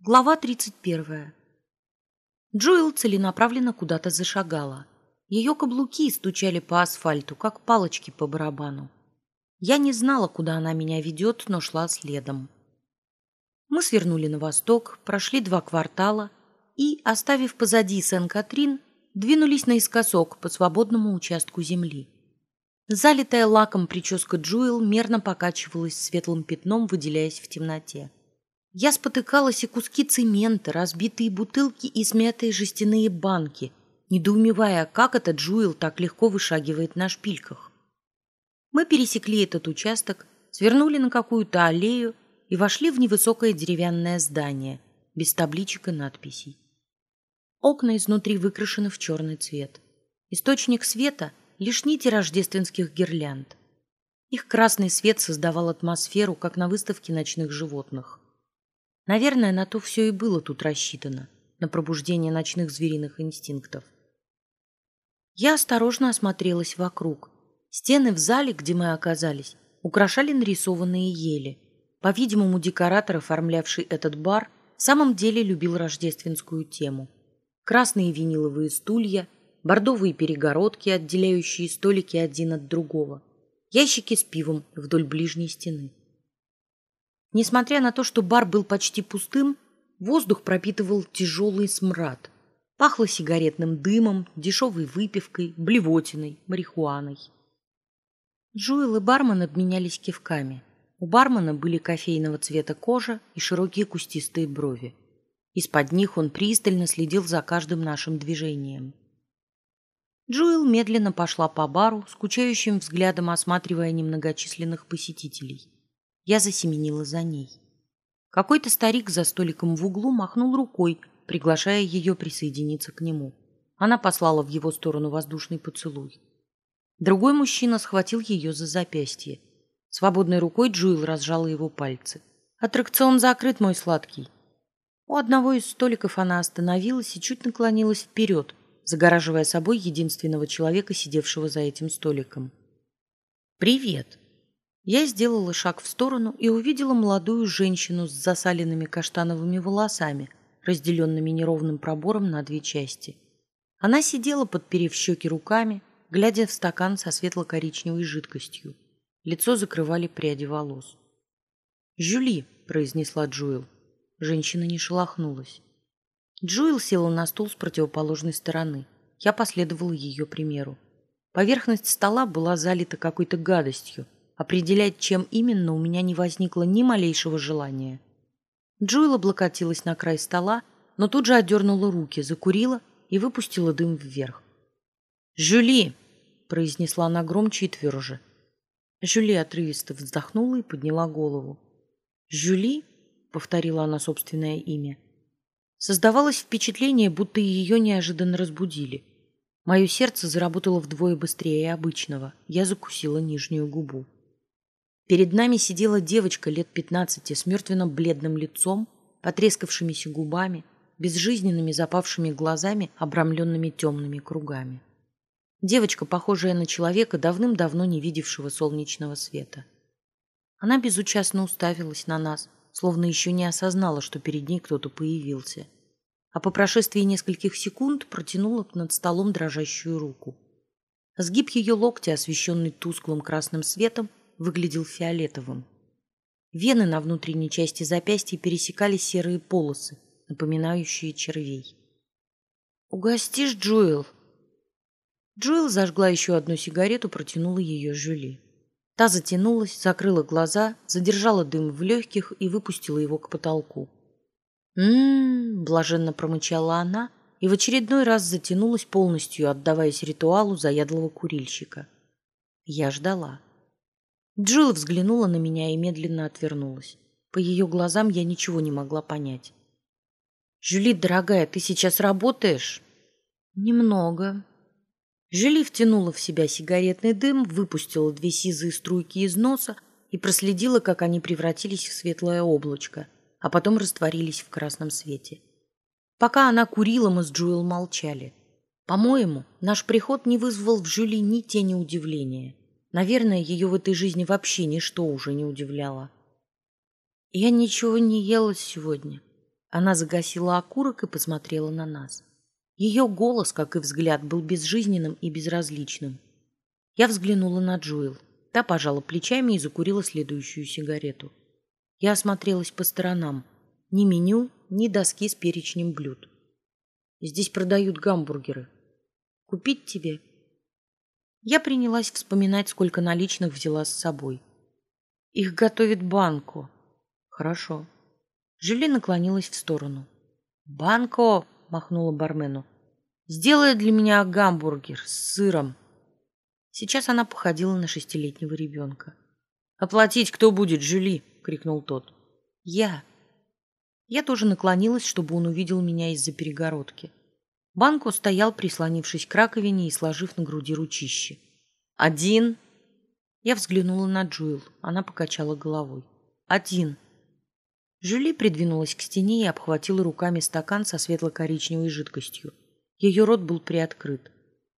Глава 31. Джоэл целенаправленно куда-то зашагала. Ее каблуки стучали по асфальту, как палочки по барабану. Я не знала, куда она меня ведет, но шла следом. Мы свернули на восток, прошли два квартала и, оставив позади Сен-Катрин, двинулись наискосок по свободному участку земли. Залитая лаком прическа Джуэл мерно покачивалась светлым пятном, выделяясь в темноте. Я спотыкалась и куски цемента, разбитые бутылки и смятые жестяные банки, недоумевая, как этот Джуэл так легко вышагивает на шпильках. Мы пересекли этот участок, свернули на какую-то аллею и вошли в невысокое деревянное здание, без табличек и надписей. Окна изнутри выкрашены в черный цвет. Источник света — лишь нити рождественских гирлянд. Их красный свет создавал атмосферу, как на выставке ночных животных. Наверное, на то все и было тут рассчитано, на пробуждение ночных звериных инстинктов. Я осторожно осмотрелась вокруг. Стены в зале, где мы оказались, украшали нарисованные ели. По-видимому, декоратор, оформлявший этот бар, в самом деле любил рождественскую тему. Красные виниловые стулья – бордовые перегородки, отделяющие столики один от другого, ящики с пивом вдоль ближней стены. Несмотря на то, что бар был почти пустым, воздух пропитывал тяжелый смрад. Пахло сигаретным дымом, дешевой выпивкой, блевотиной, марихуаной. Джуэл и бармен обменялись кивками. У бармена были кофейного цвета кожа и широкие кустистые брови. Из-под них он пристально следил за каждым нашим движением. Джоэл медленно пошла по бару, скучающим взглядом осматривая немногочисленных посетителей. Я засеменила за ней. Какой-то старик за столиком в углу махнул рукой, приглашая ее присоединиться к нему. Она послала в его сторону воздушный поцелуй. Другой мужчина схватил ее за запястье. Свободной рукой Джуэл разжала его пальцы. «Аттракцион закрыт, мой сладкий». У одного из столиков она остановилась и чуть наклонилась вперед, загораживая собой единственного человека, сидевшего за этим столиком. «Привет!» Я сделала шаг в сторону и увидела молодую женщину с засаленными каштановыми волосами, разделенными неровным пробором на две части. Она сидела, подперев щеки руками, глядя в стакан со светло-коричневой жидкостью. Лицо закрывали пряди волос. «Жюли», — произнесла Джуэл. Женщина не шелохнулась. Джуэл села на стул с противоположной стороны. Я последовала ее примеру. Поверхность стола была залита какой-то гадостью. Определять, чем именно, у меня не возникло ни малейшего желания. Джуэл облокотилась на край стола, но тут же отдернула руки, закурила и выпустила дым вверх. «Жюли!» — произнесла она громче и тверже. Жюли отрывисто вздохнула и подняла голову. «Жюли?» — повторила она собственное имя — Создавалось впечатление, будто ее неожиданно разбудили. Мое сердце заработало вдвое быстрее обычного. Я закусила нижнюю губу. Перед нами сидела девочка лет пятнадцати с мертвенно-бледным лицом, потрескавшимися губами, безжизненными запавшими глазами, обрамленными темными кругами. Девочка, похожая на человека, давным-давно не видевшего солнечного света. Она безучастно уставилась на нас, словно еще не осознала, что перед ней кто-то появился. А по прошествии нескольких секунд протянула над столом дрожащую руку. Сгиб ее локтя, освещенный тусклым красным светом, выглядел фиолетовым. Вены на внутренней части запястья пересекали серые полосы, напоминающие червей. «Угостишь, Джоэл?» Джоэл зажгла еще одну сигарету, протянула ее Жюли. Та затянулась, закрыла глаза, задержала дым в легких и выпустила его к потолку. «М-м-м», блаженно промычала она и в очередной раз затянулась полностью, отдаваясь ритуалу заядлого курильщика. Я ждала. Джилл взглянула на меня и медленно отвернулась. По ее глазам я ничего не могла понять. «Жюлит, дорогая, ты сейчас работаешь?» «Немного», Жюли втянула в себя сигаретный дым, выпустила две сизые струйки из носа и проследила, как они превратились в светлое облачко, а потом растворились в красном свете. Пока она курила, мы с Джуэл молчали. По-моему, наш приход не вызвал в Жюли ни тени удивления. Наверное, ее в этой жизни вообще ничто уже не удивляло. «Я ничего не ела сегодня», Она загасила окурок и посмотрела на нас. Ее голос, как и взгляд, был безжизненным и безразличным. Я взглянула на Джоэл. Та пожала плечами и закурила следующую сигарету. Я осмотрелась по сторонам. Ни меню, ни доски с перечнем блюд. Здесь продают гамбургеры. Купить тебе? Я принялась вспоминать, сколько наличных взяла с собой. Их готовит банку. Хорошо. Жюли наклонилась в сторону. «Банко!» — махнула бармену. «Сделай для меня гамбургер с сыром». Сейчас она походила на шестилетнего ребенка. «Оплатить кто будет, Жюли?» — крикнул тот. «Я». Я тоже наклонилась, чтобы он увидел меня из-за перегородки. Банко стоял, прислонившись к раковине и сложив на груди ручище. «Один?» Я взглянула на Джуэл. Она покачала головой. «Один». Жюли придвинулась к стене и обхватила руками стакан со светло-коричневой жидкостью. Ее рот был приоткрыт.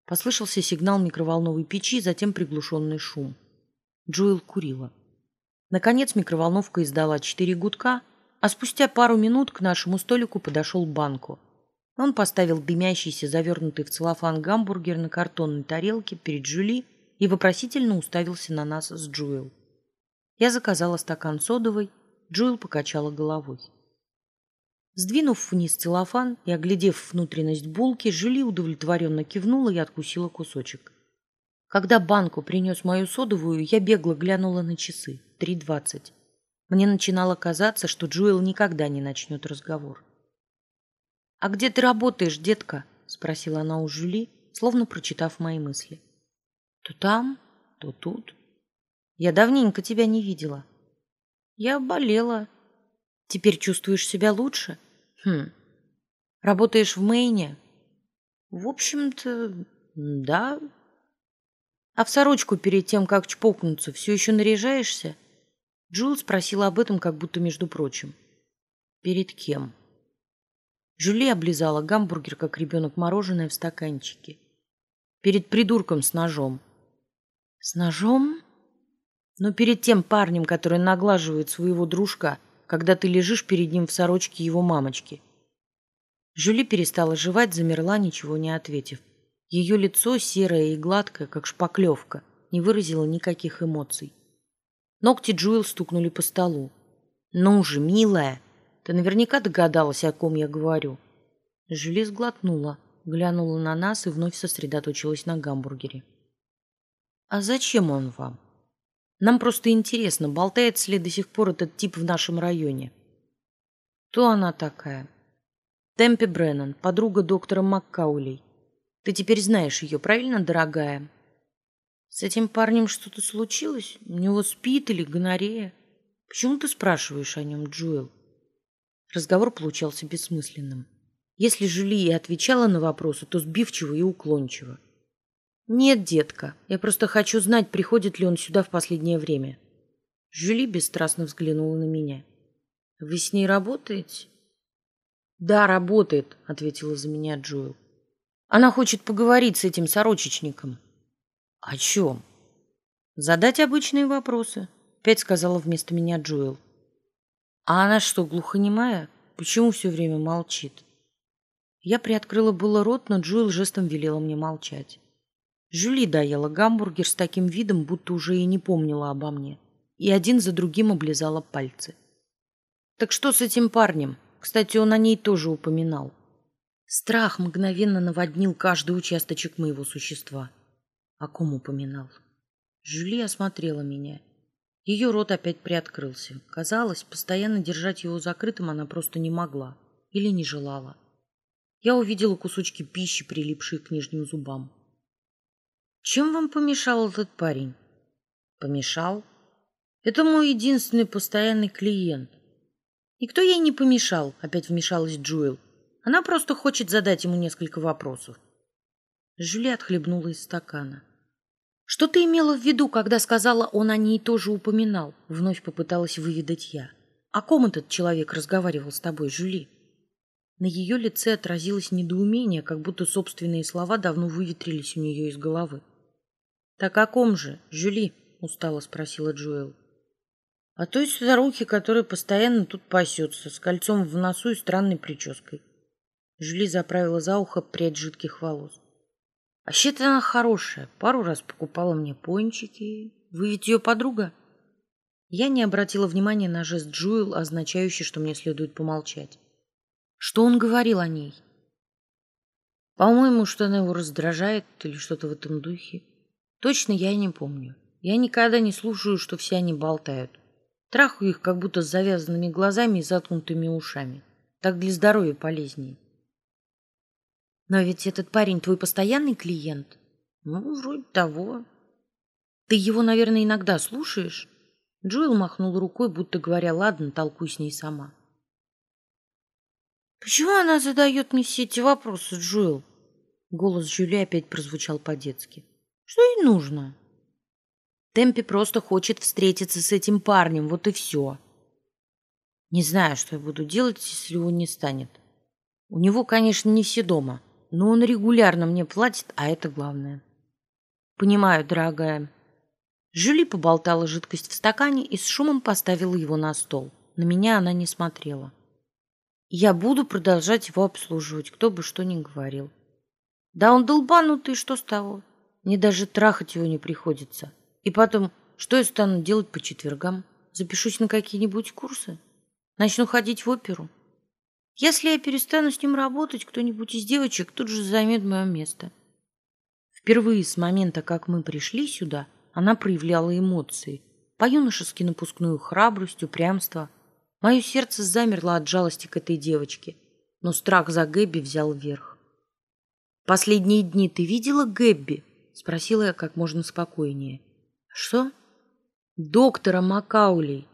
Послышался сигнал микроволновой печи, затем приглушенный шум. Джоэл курила. Наконец микроволновка издала четыре гудка, а спустя пару минут к нашему столику подошел Банко. Он поставил дымящийся, завернутый в целлофан гамбургер на картонной тарелке перед Жюли и вопросительно уставился на нас с Джоэл. Я заказала стакан содовой, Джоэл покачала головой. Сдвинув вниз целлофан и оглядев внутренность булки, Жюли удовлетворенно кивнула и откусила кусочек. Когда банку принес мою содовую, я бегло глянула на часы. Три двадцать. Мне начинало казаться, что Джуэл никогда не начнет разговор. «А где ты работаешь, детка?» — спросила она у Жюли, словно прочитав мои мысли. «То там, то тут. Я давненько тебя не видела. Я болела. Теперь чувствуешь себя лучше? Хм. Работаешь в Мэйне? В общем-то, да. А в сорочку перед тем, как чпокнуться, все еще наряжаешься? Джул спросила об этом, как будто между прочим. Перед кем? Жюли облизала гамбургер, как ребенок мороженое в стаканчике. Перед придурком с ножом. С ножом? но перед тем парнем, который наглаживает своего дружка, когда ты лежишь перед ним в сорочке его мамочки. Жюли перестала жевать, замерла, ничего не ответив. Ее лицо, серое и гладкое, как шпаклевка, не выразило никаких эмоций. Ногти Джуэл стукнули по столу. «Ну же, милая, ты наверняка догадалась, о ком я говорю». Жюли сглотнула, глянула на нас и вновь сосредоточилась на гамбургере. «А зачем он вам?» Нам просто интересно, болтается ли до сих пор этот тип в нашем районе. Кто она такая? Темпи Бреннан, подруга доктора Маккаулей. Ты теперь знаешь ее, правильно, дорогая? С этим парнем что-то случилось? У него спит или гонорея? Почему ты спрашиваешь о нем, Джуэл? Разговор получался бессмысленным. Если Жюли и отвечала на вопросы, то сбивчиво и уклончиво. «Нет, детка, я просто хочу знать, приходит ли он сюда в последнее время». Жюли бесстрастно взглянула на меня. «Вы с ней работаете?» «Да, работает», — ответила за меня Джоэл. «Она хочет поговорить с этим сорочечником». «О чем?» «Задать обычные вопросы», — опять сказала вместо меня Джоэл. «А она что, глухонемая? Почему все время молчит?» Я приоткрыла было рот, но Джоэл жестом велела мне молчать. Жюли доела гамбургер с таким видом, будто уже и не помнила обо мне, и один за другим облизала пальцы. «Так что с этим парнем? Кстати, он о ней тоже упоминал». Страх мгновенно наводнил каждый участочек моего существа. О ком упоминал? Жюли осмотрела меня. Ее рот опять приоткрылся. Казалось, постоянно держать его закрытым она просто не могла или не желала. Я увидела кусочки пищи, прилипшие к нижним зубам. Чем вам помешал этот парень? Помешал? Это мой единственный постоянный клиент. Никто ей не помешал, опять вмешалась Джуэл. Она просто хочет задать ему несколько вопросов. Жюли отхлебнула из стакана. Что ты имела в виду, когда сказала, он о ней тоже упоминал? Вновь попыталась выведать я. О ком этот человек разговаривал с тобой, Жюли? На ее лице отразилось недоумение, как будто собственные слова давно выветрились у нее из головы. «Так о ком же, Жюли?» — устало спросила Джоэл. А той старухи, которая постоянно тут пасется, с кольцом в носу и странной прической. Жюли заправила за ухо прядь жидких волос. А щит она хорошая, пару раз покупала мне пончики. Вы ведь ее подруга? Я не обратила внимания на жест Джуэл, означающий, что мне следует помолчать. Что он говорил о ней? По-моему, что она его раздражает или что-то в этом духе. Точно я не помню. Я никогда не слушаю, что все они болтают. Трахаю их как будто с завязанными глазами и заткнутыми ушами. Так для здоровья полезнее. Но ведь этот парень твой постоянный клиент. Ну, вроде того. Ты его, наверное, иногда слушаешь? Джоэл махнул рукой, будто говоря, ладно, толкуй с ней сама. Почему она задает мне все эти вопросы, Джоэл? Голос Жюли опять прозвучал по-детски. Что ей нужно? Темпи просто хочет встретиться с этим парнем, вот и все. Не знаю, что я буду делать, если его не станет. У него, конечно, не все дома, но он регулярно мне платит, а это главное. Понимаю, дорогая. Жюли поболтала жидкость в стакане и с шумом поставила его на стол. На меня она не смотрела. Я буду продолжать его обслуживать, кто бы что ни говорил. Да он долбанутый, что с того? Мне даже трахать его не приходится. И потом, что я стану делать по четвергам? Запишусь на какие-нибудь курсы? Начну ходить в оперу? Если я перестану с ним работать, кто-нибудь из девочек тут же займет мое место. Впервые с момента, как мы пришли сюда, она проявляла эмоции. По-юношески напускную храбрость, упрямство. Мое сердце замерло от жалости к этой девочке, но страх за Гэбби взял верх. «Последние дни ты видела Гэбби?» — спросила я как можно спокойнее. «Что?» «Доктора Макаули».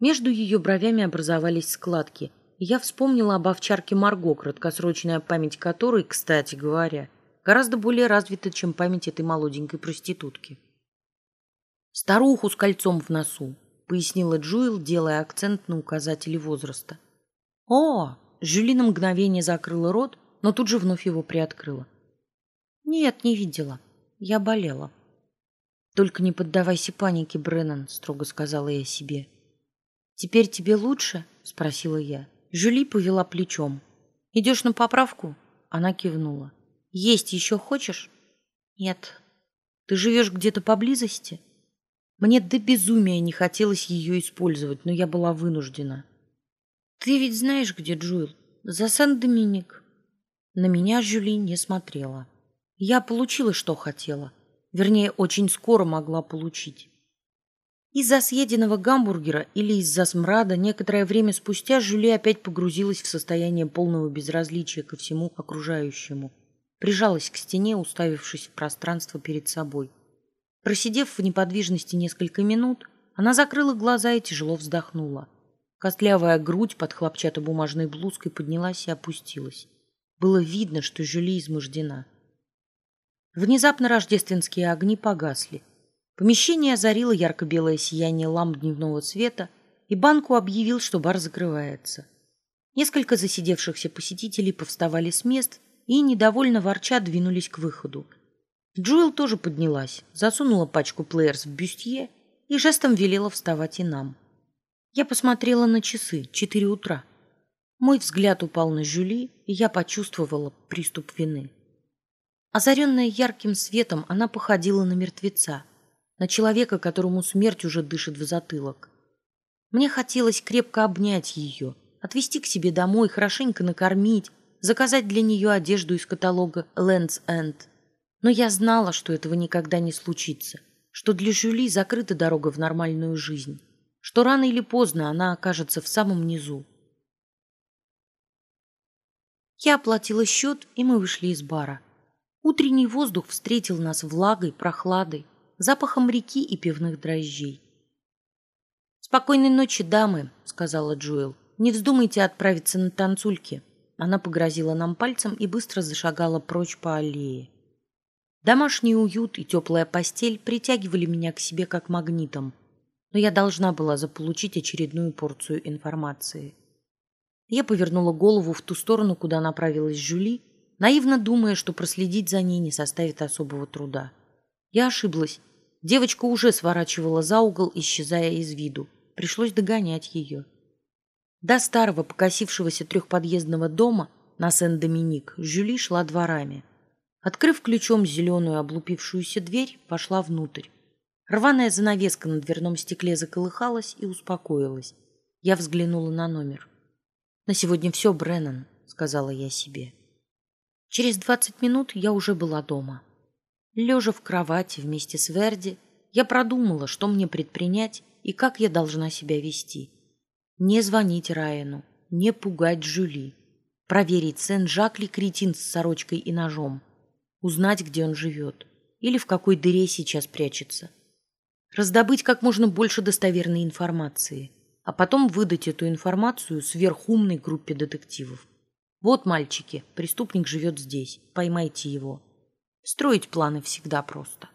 Между ее бровями образовались складки, я вспомнила об овчарке Марго, краткосрочная память которой, кстати говоря, гораздо более развита, чем память этой молоденькой проститутки. «Старуху с кольцом в носу», — пояснила Джуэл, делая акцент на указателе возраста. «О!» — Жюли на мгновение закрыла рот, но тут же вновь его приоткрыла. «Нет, не видела. Я болела». «Только не поддавайся панике, Бреннан», — строго сказала я себе. «Теперь тебе лучше?» — спросила я. Жюли повела плечом. «Идешь на поправку?» Она кивнула. «Есть еще хочешь?» «Нет». «Ты живешь где-то поблизости?» Мне до безумия не хотелось ее использовать, но я была вынуждена. «Ты ведь знаешь, где Джуэл? За Сан-Доминик». На меня Жюли не смотрела. Я получила, что хотела. Вернее, очень скоро могла получить. Из-за съеденного гамбургера или из-за смрада некоторое время спустя Жюли опять погрузилась в состояние полного безразличия ко всему окружающему. Прижалась к стене, уставившись в пространство перед собой. Просидев в неподвижности несколько минут, она закрыла глаза и тяжело вздохнула. Костлявая грудь под хлопчатобумажной блузкой поднялась и опустилась. Было видно, что Жюли измождена. Внезапно рождественские огни погасли. Помещение озарило ярко-белое сияние ламп дневного света, и банку объявил, что бар закрывается. Несколько засидевшихся посетителей повставали с мест и, недовольно ворча, двинулись к выходу. Джуэл тоже поднялась, засунула пачку плеерс в бюстье и жестом велела вставать и нам. Я посмотрела на часы, четыре утра. Мой взгляд упал на Жюли, и я почувствовала приступ вины. Озаренная ярким светом, она походила на мертвеца, на человека, которому смерть уже дышит в затылок. Мне хотелось крепко обнять ее, отвезти к себе домой, хорошенько накормить, заказать для нее одежду из каталога Land's End. Но я знала, что этого никогда не случится, что для Жюли закрыта дорога в нормальную жизнь, что рано или поздно она окажется в самом низу, я оплатила счет, и мы вышли из бара. Утренний воздух встретил нас влагой, прохладой, запахом реки и пивных дрожжей. «Спокойной ночи, дамы», — сказала Джуэл. «Не вздумайте отправиться на танцульки». Она погрозила нам пальцем и быстро зашагала прочь по аллее. Домашний уют и теплая постель притягивали меня к себе как магнитом, но я должна была заполучить очередную порцию информации. Я повернула голову в ту сторону, куда направилась Жюли, наивно думая, что проследить за ней не составит особого труда. Я ошиблась. Девочка уже сворачивала за угол, исчезая из виду. Пришлось догонять ее. До старого покосившегося трехподъездного дома на Сен-Доминик Жюли шла дворами. Открыв ключом зеленую облупившуюся дверь, пошла внутрь. Рваная занавеска на дверном стекле заколыхалась и успокоилась. Я взглянула на номер. «На сегодня все, Бреннан», — сказала я себе. Через двадцать минут я уже была дома. Лежа в кровати вместе с Верди, я продумала, что мне предпринять и как я должна себя вести. Не звонить Райану, не пугать Жюли, проверить, Сен-Жак ли кретин с сорочкой и ножом, узнать, где он живет или в какой дыре сейчас прячется, раздобыть как можно больше достоверной информации, а потом выдать эту информацию сверхумной группе детективов. Вот, мальчики, преступник живет здесь, поймайте его. Строить планы всегда просто.